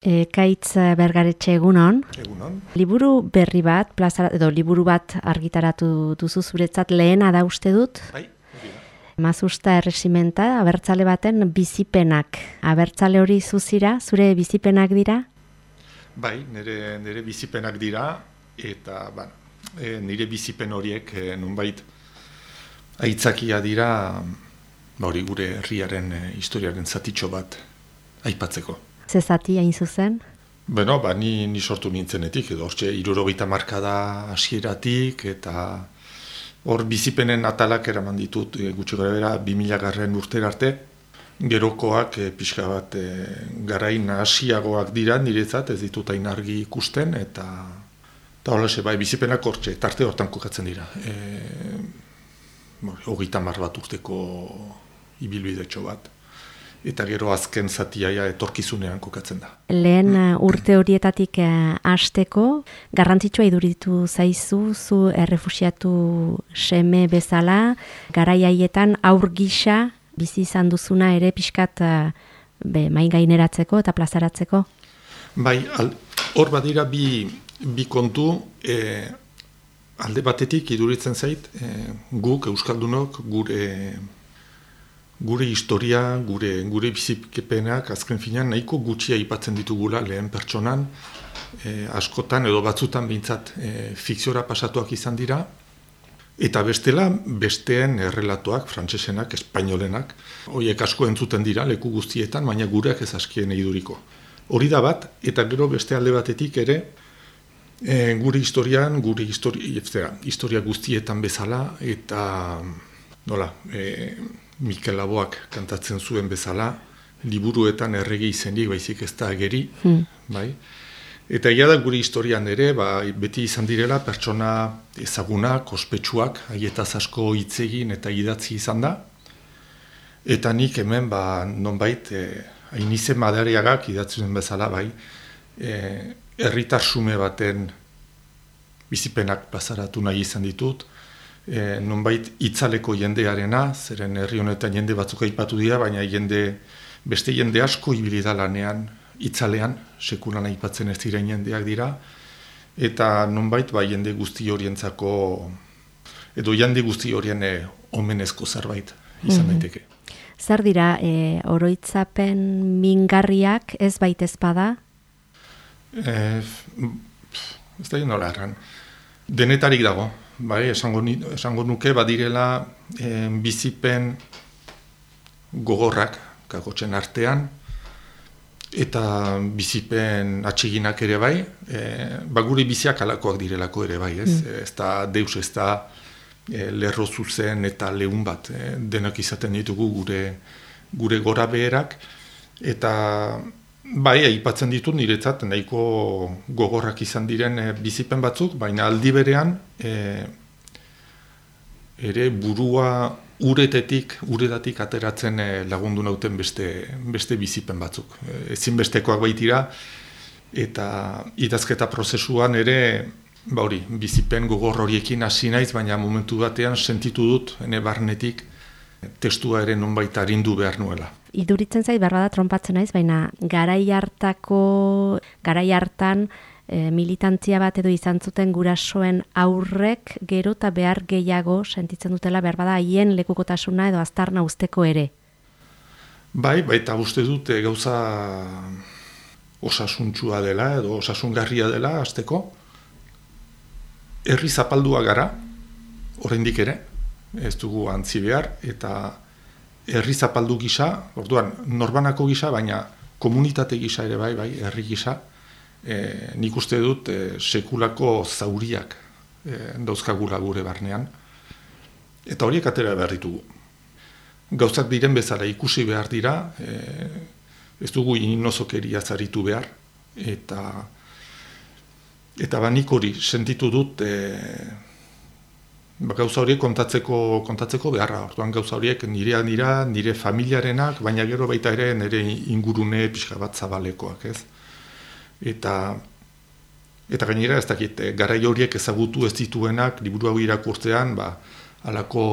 E, bergaretxe egunon. Egunon. Liburu berri bat, plaza, edo liburu bat argitaratu duzu zuretzat lehena da uste dut. Bai, Mazusta erresimenta, abertzale baten bizipenak. Abertzale hori zuzira, zure bizipenak dira? bai nire, nire bizipenak dira, eta ba, e, nire bizipen horiek e, nunbait aitzakia dira ba, hori gure herriaren e, historiaren zatitxo bat aipatzeko. Zezati hain zuzen? Beno, ba, ni, ni sortu nintzenetik, edo hortxe, irurogeita marka da hasieratik, eta hor bizipenen atalak eraman ditut, e, gutxi gara bera, 2000 garren urter arte, gerokoak e, pixka bat e, garain hasiagoak dira niretzat, ez ditut hain argi ikusten, eta eta horrela bai, bizipenak hortxe, tarte hortan kokatzen dira. E, hogeita mar bat urteko ibilbide bat eta gero azken zatiaia etorkizunean kokatzen da. Lehen uh, urte horietatik uh, hasteko garrantzitsua iduritu zaizu zu errefusiatu seme bezala garai haietan aur gisa bizi izan duzuna ere pixkat uh, be main gaineratzeko eta plazaratzeko. Bai, hor badira bi, bi kontu e, alde batetik iduritzen zait e, guk euskaldunok gure gure historia, gure gure bizikepenak azken finean nahiko gutxia aipatzen ditugula lehen pertsonan, e, askotan edo batzutan behintzat e, fikziora pasatuak izan dira, eta bestela besteen errelatuak, frantsesenak, espainolenak, horiek asko entzuten dira leku guztietan, baina gureak ez askien eduriko. Hori da bat, eta gero beste alde batetik ere, e, gure historian, gure historia, historia guztietan bezala, eta nola, e, Mikel Laboak kantatzen zuen bezala, liburuetan errege izenik baizik ez da ageri, hmm. bai? Eta ia da gure historian ere, ba, beti izan direla pertsona ezagunak, ospetsuak, haietaz asko hitzegin eta idatzi izan da. Eta nik hemen, ba, nonbait, e, hain izen madariagak idatzen bezala, bai, e, erritar sume baten bizipenak bazaratu nahi izan ditut, e, nonbait itzaleko jendearena, zeren herri honetan jende batzuk aipatu dira, baina jende beste jende asko ibili lanean itzalean, sekulan aipatzen ez diren jendeak dira, eta nonbait ba, jende guzti horientzako, edo jende guzti horien e, omenezko zerbait izan mm daiteke. Zer dira, e, oroitzapen mingarriak ez baitez bada? E, ez da nola erran. Denetarik dago, bai, esango, esango nuke badirela e, bizipen gogorrak kagotzen artean, eta bizipen atxiginak ere bai, e, ba gure biziak alakoak direlako ere bai, ez? Mm. Ez da deus, ez da e, lerro zuzen eta lehun bat, e, denak izaten ditugu gure, gure gora beherak, eta bai, aipatzen ditut niretzat nahiko gogorrak izan diren e, bizipen batzuk, baina aldi berean e, ere burua uretetik, uretatik ateratzen e, lagundu nauten beste, beste bizipen batzuk. E, ezinbestekoak baitira, eta idazketa prozesuan ere, ba hori, bizipen gogor horiekin hasi naiz, baina momentu batean sentitu dut, ene barnetik, testua ere nonbait arindu behar nuela iduritzen zait berra da naiz, baina garai hartako, garai hartan e, militantzia bat edo izan zuten gurasoen aurrek gero eta behar gehiago sentitzen dutela behar bada haien lekukotasuna edo aztarna usteko ere. Bai, bai, eta uste dute gauza osasuntsua dela edo osasungarria dela azteko. Herri zapaldua gara, oraindik ere, ez dugu antzi behar, eta herri zapaldu gisa, orduan norbanako gisa, baina komunitate gisa ere bai, bai, herri gisa, e, nik uste dut e, sekulako zauriak e, dauzkagula gure barnean, eta horiek atera behar ditugu. Gauzak diren bezala ikusi behar dira, e, ez dugu inozokeria zaritu behar, eta eta banik hori sentitu dut e, ba, gauza horiek kontatzeko kontatzeko beharra. Orduan gauza horiek nirea dira, nire familiarenak, baina gero baita ere nire ingurune pixka bat zabalekoak, ez? Eta eta gainera ez dakit, eh, garai horiek ezagutu ez dituenak liburu hau irakurtzean, ba halako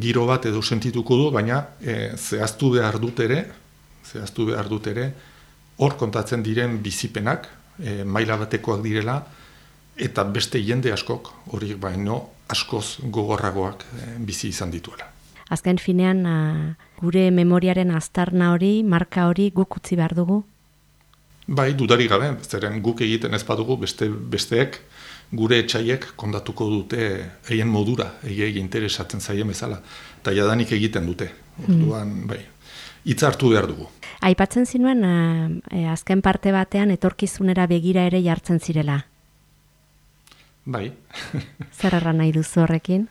giro bat edo sentituko du, baina e, zehaztu behar dut ere, zehaztu behar dut ere, hor kontatzen diren bizipenak, e, maila batekoak direla, eta beste jende askok, horiek baino, askoz gogorragoak e, bizi izan dituela. Azken finean, gure memoriaren aztarna hori, marka hori guk utzi behar dugu? Bai, dudari gabe, zeren guk egiten ez badugu beste, besteek, gure etxaiek kondatuko dute egin modura, egin interesatzen zaien bezala, eta jadanik egiten dute. Orduan, hmm. bai, hitz hartu behar dugu. Aipatzen zinuen, e, azken parte batean etorkizunera begira ere jartzen zirela. Bai. Zer erran nahi duzu horrekin?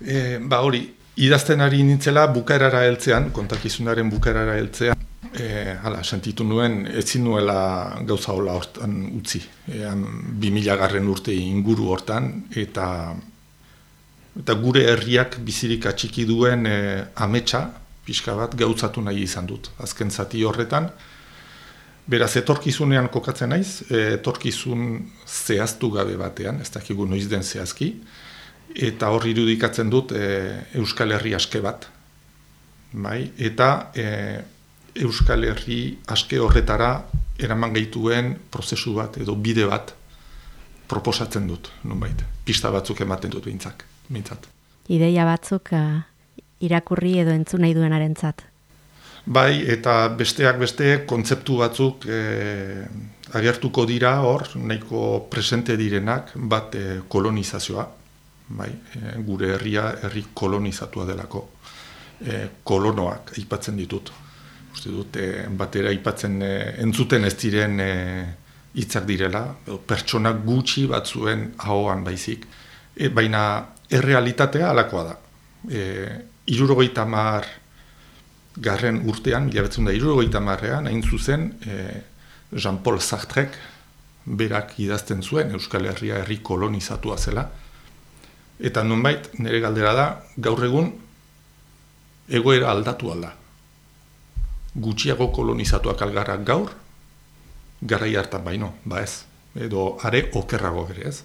E, ba hori, idazten ari nintzela bukaerara heltzean, kontakizunaren bukaerara heltzean, e, hala, sentitu nuen, ezin nuela gauza hola hortan utzi. Ean, 2000 garren urte inguru hortan, eta eta gure herriak bizirik atxiki duen e, ametsa, pixka bat gauzatu nahi izan dut, azken zati horretan. Beraz, etorkizunean kokatzen naiz, etorkizun zehaztu gabe batean, ez dakigu noiz den zehazki, eta hor irudikatzen dut e, Euskal Herri aske bat. Bai? Eta e, Euskal Herri aske horretara eraman gaituen prozesu bat edo bide bat proposatzen dut, nunbait. Pista batzuk ematen dut bintzak, bintzat. Ideia batzuk uh, irakurri edo entzun nahi duenaren zat. Bai, eta besteak beste kontzeptu batzuk e, agertuko dira hor, nahiko presente direnak, bat e, kolonizazioa, bai, e, gure herria herri kolonizatua delako, e, kolonoak aipatzen ditut. Uste dut, e, batera aipatzen e, entzuten ez diren hitzak direla, pertsona gutxi batzuen ahoan baizik, e, baina errealitatea alakoa da. E, irurogeita mar garren urtean, mila betzen da irurogeita marrean, hain zuzen, e, Jean-Paul Sartrek berak idazten zuen Euskal Herria herri kolonizatua zela. Eta nonbait, nire galdera da, gaur egun, egoera aldatu alda. Gutxiago kolonizatuak algarra gaur, garai hartan baino, ba ez. Edo are okerrago ere ez.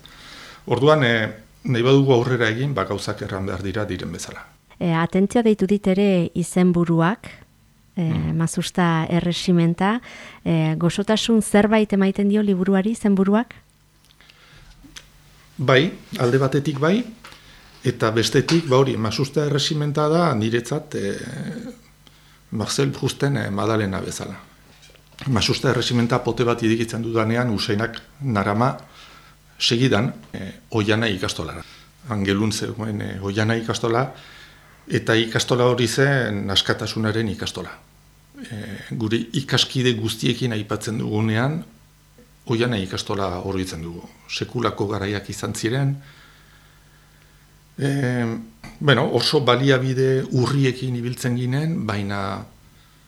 Orduan, e, nahi badugu aurrera egin, ba gauzak erran behar dira diren bezala e, atentzio deitu dit ere izenburuak, e, mm. mazusta erresimenta, e, gozotasun zerbait emaiten dio liburuari izenburuak? Bai, alde batetik bai, eta bestetik, ba hori, mazusta erresimenta da niretzat e, Marcel Prousten e, madalena bezala. Masusta erresimenta pote bat idikitzen dudanean, usainak narama segidan e, oiana ikastolara. Angelun zegoen e, oiana ikastola, Eta ikastola hori zen askatasunaren ikastola. E, gure ikaskide guztiekin aipatzen dugunean, oian ikastola hori dugu. Sekulako garaiak izan ziren. E, bueno, oso baliabide urriekin ibiltzen ginen, baina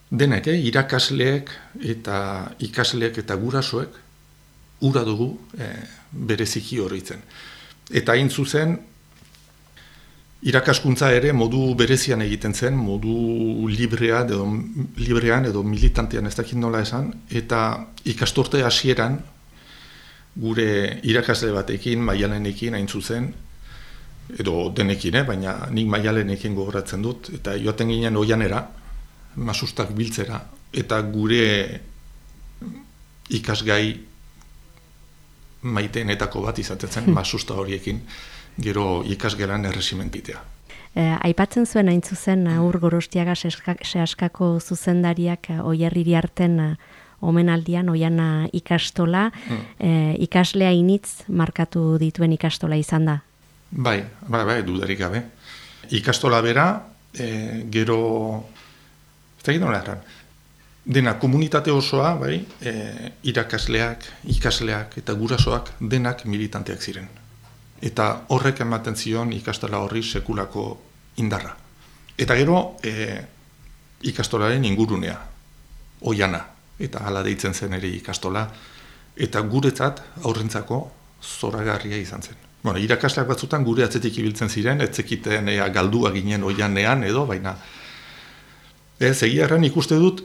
denek, eh, irakasleek eta ikasleek eta gurasoek ura dugu e, bereziki hori Eta hain zuzen, irakaskuntza ere modu berezian egiten zen, modu librea edo, librean edo militantean ez dakit nola esan, eta ikastorte hasieran gure irakasle batekin, maialenekin hain zuzen, edo denekin, eh? baina nik maialenekin gogoratzen dut, eta joaten ginen oianera, masustak biltzera, eta gure ikasgai maiteenetako bat izaten zen, masusta horiekin gero ikasgelan erresimentitea. Eh, aipatzen zuen hain zuzen uh, ur gorostiaga sehaskako zuzendariak uh, oierriri arten omenaldian oiana ikastola, hmm. ikaslea initz markatu dituen ikastola izan da? Bai, bai, bai, dudarik gabe. Ikastola bera, e, gero, ez da dena komunitate osoa, bai, e, irakasleak, ikasleak eta gurasoak denak militanteak ziren eta horrek ematen zion ikastola horri sekulako indarra. Eta gero e, ikastolaren ingurunea, oiana, eta hala deitzen zen ere ikastola, eta guretzat aurrentzako zoragarria izan zen. Bueno, irakasleak batzutan gure atzetik ibiltzen ziren, etzekiten ea galdua ginen oianean edo, baina ez egia ikuste dut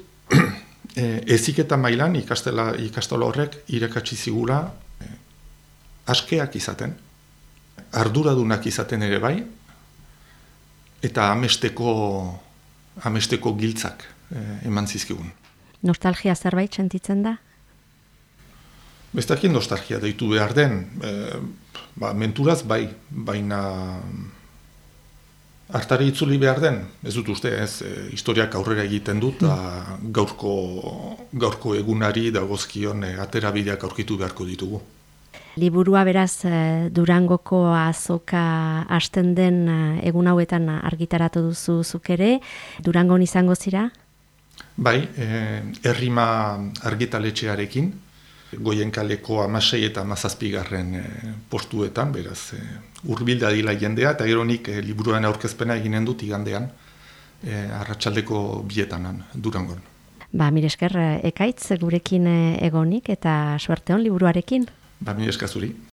e, eziketa mailan ikastela, ikastola horrek irakatsi zigula e, askeak izaten, arduradunak izaten ere bai, eta amesteko, amesteko giltzak eh, eman zizkigun. Nostalgia zerbait sentitzen da? Bestakin nostalgia deitu behar den, e, ba, menturaz bai, baina hartari itzuli behar den, ez dut uste, ez, e, historiak aurrera egiten dut, da gaurko, gaurko egunari dagozkion e, atera bideak aurkitu beharko ditugu. Liburua beraz e, Durangoko azoka hasten den e, egun hauetan argitaratu duzu zuk ere, Durangon izango zira? Bai, e, errima argitaletxearekin, goien kaleko amasei eta amazazpigarren e, postuetan, beraz, e, urbilda dila jendea, eta gero nik e, liburuan aurkezpena eginen dut igandean, e, arratsaldeko bietanan, durangon. Ba, mire esker, ekaitz gurekin egonik eta suerte hon liburuarekin. Ba, mire eskazuri.